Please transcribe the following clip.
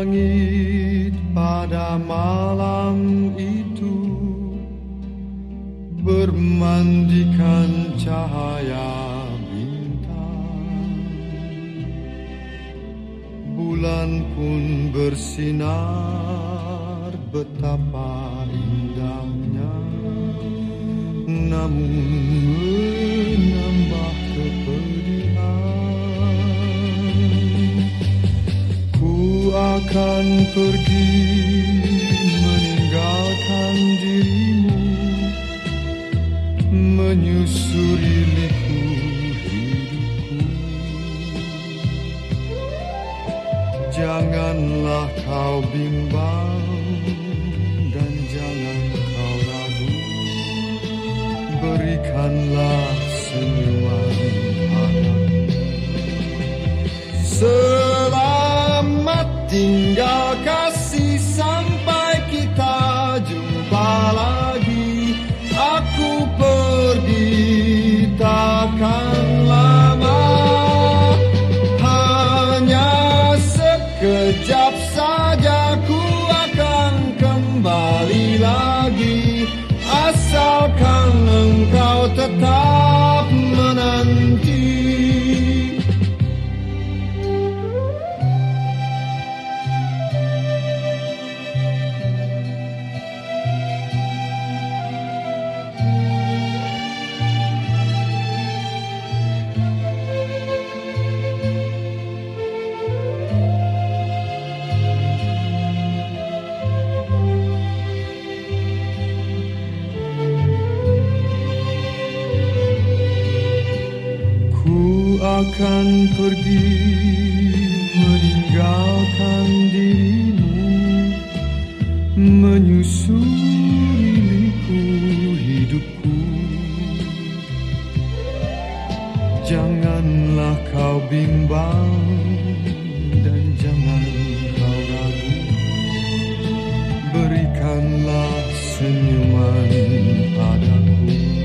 terbit pada malam itu bermandikan cahaya bintang. Bulan pun bersinar betapa indahnya. Namun akan pergi meninggalkan dirimu menyusuri liku hidupku. Janganlah kau bimbang akan pergi meninggalkan dirimu menyusuri liku hidupku. Janganlah kau bimbang dan jangan kau ragu. Berikanlah senyuman padaku